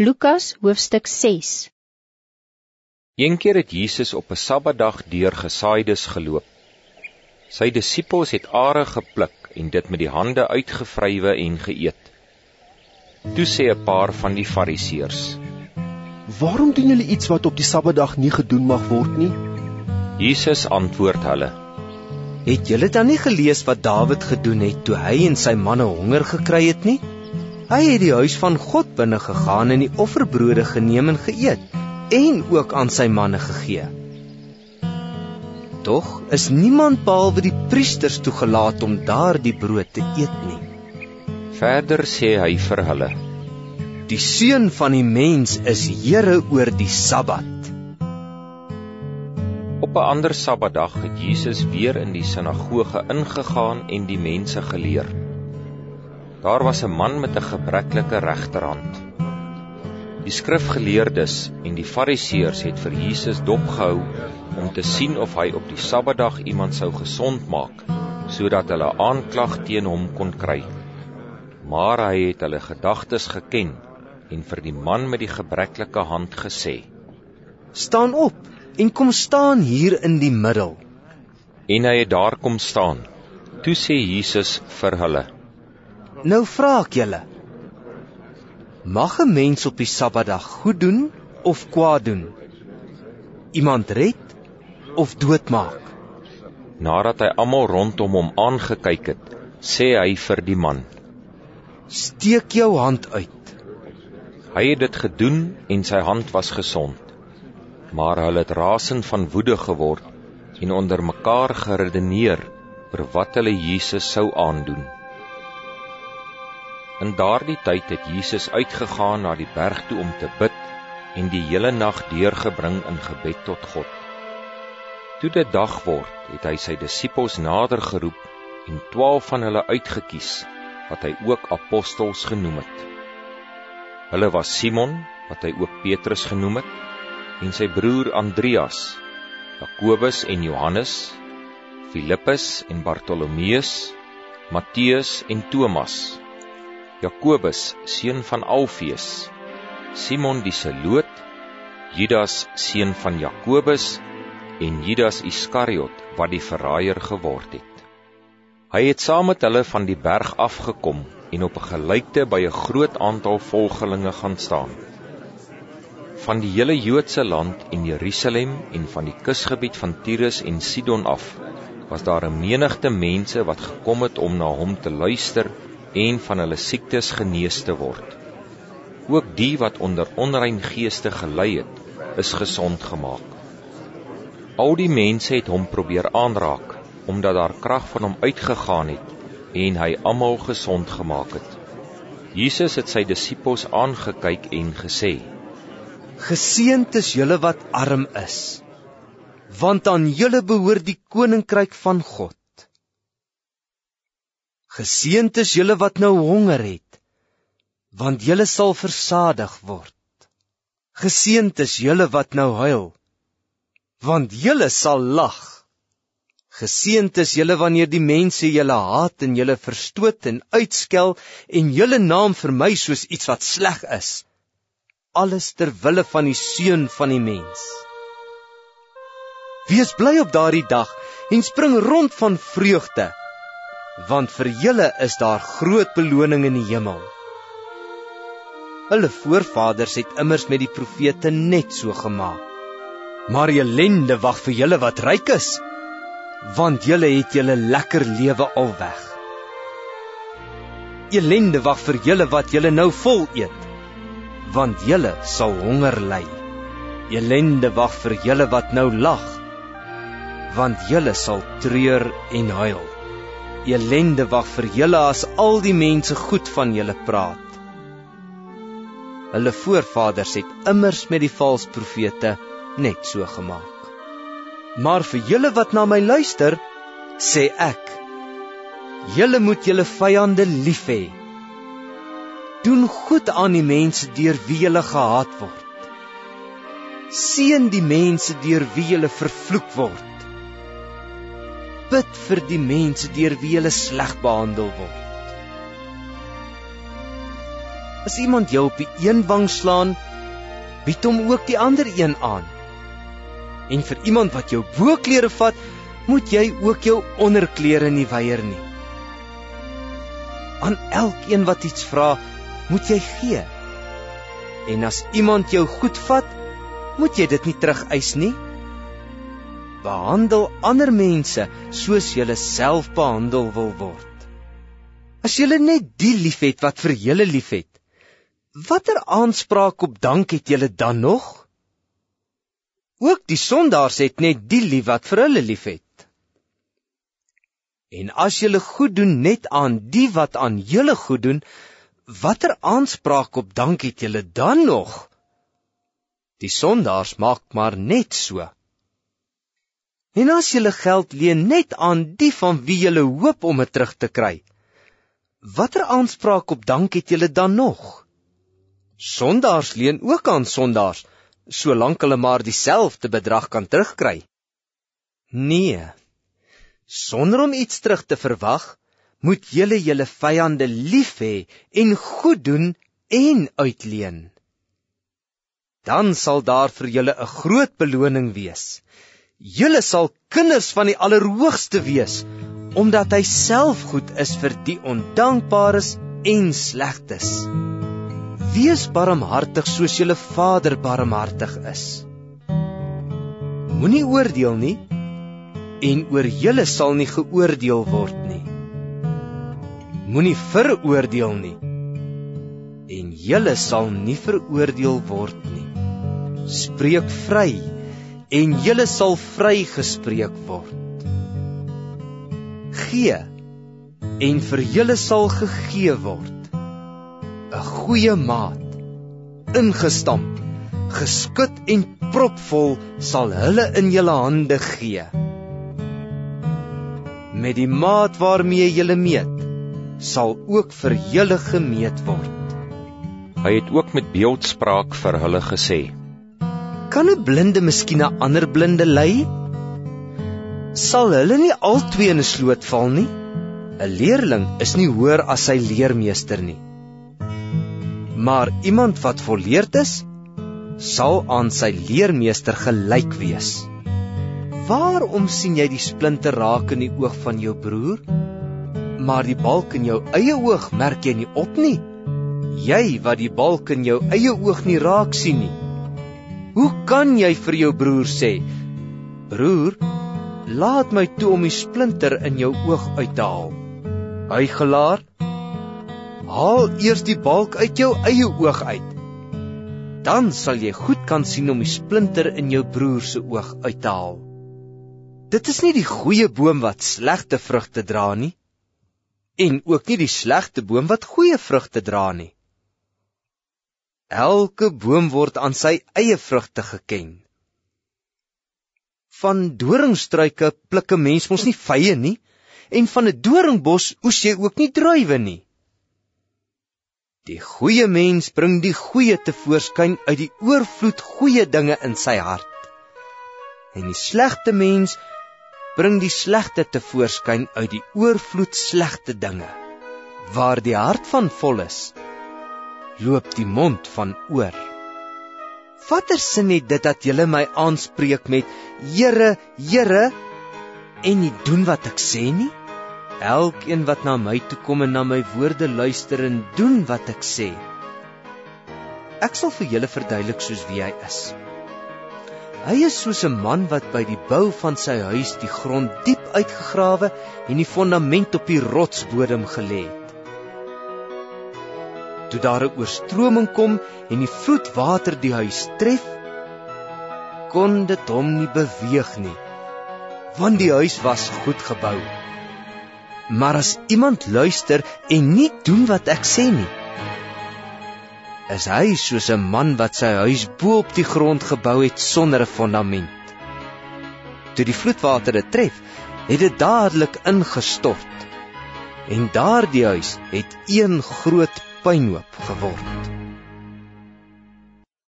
Lukas hoofstuk 6 Een keer het Jesus op 'n Sabbatdag deur gesaaides geloop. Sy disippels het are gepluk en dit met die hande uitgevrywe en geëet. Toe sê 'n paar van die Fariseërs: "Waarom doen julle iets wat op die Sabbatdag nie gedoen mag word nie?" Jesus antwoord hulle: "Het julle dan nie gelees wat Dawid gedoen het toe hy en sy manne honger gekry het nie?" Hy het die huis van God binne gegaan en die offerbrode geneem en geëet en ook aan sy manne gegee. Tog is niemand behalwe die priesters toegelaat om daardie brood te eet nie. Verder sê hy vir hulle: Die seun van die mens is Here oor die Sabbat. Op 'n ander Sabbatdag het Jesus weer in die sinagoge ingegaan en die mense geleer. Daar was 'n man met 'n gebreklike regterhand. Die skrifgeleerdes en die fariseërs het vir Jesus dopgehou om te sien of hy op die Sabbatdag iemand sou gesond maak sodat hulle aanklag teen hom kon kry. Maar hy het hulle gedagtes geken en vir die man met die gebreklike hand gesê: "Staan op en kom staan hier in die middel." En hy het daar kom staan. Toe sê Jesus vir hulle: Nou vra ek julle: Mag 'n mens op die Sabbatdag goed doen of kwaad doen? Iemand red of doodmaak? Nadat hy almal rondom hom aangekyk het, sê hy vir die man: Steek jou hand uit. Hy het dit gedoen en sy hand was gesond. Maar hulle het rasend van woede geword en onder mekaar geredeneer oor wat hulle Jesus sou aandoen. In daardie tyd het Jesus uitgegaan na die berg toe om te bid en die hele nag deurgebring in gebed tot God. Toe dit dag word, het hy sy disippels nader geroep en 12 van hulle uitgekies wat hy ook apostels genoem het. Hulle was Simon, wat hy ook Petrus genoem het, en sy broer Andreas, Jakobus en Johannes, Filippus en Bartolomeus, Matteus en Thomas, Jakobus seun van Alfeus, Simon die Seloot, Judas seun van Jakobus en Judas Iskariot wat die verraaier geword het. Hy het saam met hulle van die berg afgekom en op 'n gelykte by 'n groot aantal volgelinge gaan staan. Van die hele Joodse land en Jerusalem en van die kusgebied van Tyrus en Sidon af was daar 'n menigte mense wat gekom het om na hom te luister en van hulle siektes genees te word. Ook die wat onder onrein geeste gelei het, is gesond gemaak. Al die mense het hom probeer aanraak omdat daar krag van hom uitgegaan het en hy almal gesond gemaak het. Jesus het sy disippels aangekyk en gesê: Geseënd is julle wat arm is, want aan julle behoort die koninkryk van God. Geseënd is julle wat nou honger het, want julle sal versadig word. Geseënd is julle wat nou huil, want julle sal lag. Geseënd is julle wanneer die mense julle haat en julle verstoot en uitskel en julle naam vermy soos iets wat sleg is. Alles ter wille van die seun van die mens. Wees bly op daardie dag en spring rond van vreugde want vir julle is daar groot beloning in die hemel. Hulle voorvaders het immers met die profete net so gemaak. Maar ellende wag vir julle wat ryk is, want julle het julle lekker lewe al weg. Ellende wag vir julle wat julle nou vol eet, want julle sal honger ly. Ellende wag vir julle wat nou lag, want julle sal treur en huil elende wag vir julle as al die mense goed van julle praat. Hulle voorvaders het immers met die valse profete net so gemaak. Maar vir julle wat na my luister, sê ek: Julle moet julle vyande lief hê. Doen goed aan die mense deur wie julle gehaat word. Seën die mense deur wie julle vervloek word bid vir die mense deur wie hulle sleg behandel word. As iemand jou op die een wang slaan, bied hom ook die ander een aan. En vir iemand wat jou boklere vat, moet jy ook jou onderklere nie weier nie. Aan elkeen wat iets vra, moet jy gee. En as iemand jou goed vat, moet jy dit nie terugeis nie. Behandel ander mense soos jy self behandel wil word. As jy net die liefhet wat vir julle liefhet, watter aanspraak op dank het julle dan nog? Ook die sondaars het net die lief wat vir hulle liefhet. En as julle goed doen net aan die wat aan julle goed doen, watter aanspraak op dank het julle dan nog? Die sondaars maak maar net so. En as julle geld leen net aan die van wie julle hoop om dit terug te kry, watter aanspraak op dank het julle dan nog? Sondaars leen ook aan sondaars, solank hulle maar dieselfde bedrag kan terugkry. Nee, sonder om iets terug te verwag, moet julle julle vyande lief hê en goed doen en uitleen. Dan sal daar vir julle 'n groot beloning wees. Julle sal kinders van die Allerhoogste wees, omdat hy self goed is vir die ondankbares en slegtes. Wees barmhartig soos julle Vader barmhartig is. Moenie oordeel nie en oor julle sal nie geoordeel word nie. Moenie veroordeel nie en julle sal nie veroordeel word nie. Spreek vry en julle sal vrygespreek word. Gee en vir julle sal gegee word. 'n Goeie maat, ingestamp, geskit en propvol sal hulle in julle hande gee met die maat waarmee jy meet, sal ook vir julle gemeet word. Hy het ook met beeldspraak vir hulle gesê: Kan 'n blinde miskien 'n ander blinde lei? Sal hulle nie albei in 'n sloot val nie? 'n Leerling is nie hoër as sy leermeester nie. Maar iemand wat volleerd is, sal aan sy leermeester gelyk wees. Waarom sien jy die splinter raak in die oog van jou broer, maar die balk in jou eie oog merk jy nie op nie? Jy wat die balk in jou eie oog nie raak sien nie. Hoe kan jy vir jou broer sê: "Broer, laat my toe om die splinter in jou oog uit te haal." Hy gelaar: "Haal eers die balk uit jou eie oog uit. Dan sal jy goed kan sien om die splinter in jou broer se oog uit te haal." Dit is nie die goeie boom wat slegte vrugte dra nie en ook nie die slegte boom wat goeie vrugte dra nie. Elke boom word aan sy eie vrugte geken. Van doringstruike pluk 'n mens mos nie vye nie en van 'n doringbos oes jy ook nie druiwe nie. Die goeie mens bring die goeie te voorskyn uit die oorvloed goeie dinge in sy hart. En die slegte mens bring die slegte te voorskyn uit die oorvloed slegte dinge. Waar die hart van vol is, loop die mond van oor. Watter sin het dit dat julle my aanspreek met Here, Here en nie doen wat ek sê nie? Elkeen wat na my toe kom en na my woorde luister en doen wat ek sê, ek sal vir julle verduidelik soos wie hy is. Hy is soos 'n man wat by die bou van sy huis die grond diep uitgegrawe en die fondament op die rotsbodem gelê het. Toe daar 'n oorstroming kom en die vloedwater die huis tref, kon dit hom nie beweeg nie, want die huis was goed gebou. Maar as iemand luister en nie doen wat ek sê nie, is hy soos 'n man wat sy huis bo op die grond gebou het sonder 'n fondament. Toe die vloedwater dit tref, het dit dadelik ingestort. En daardie huis het een groot puinhoop geword.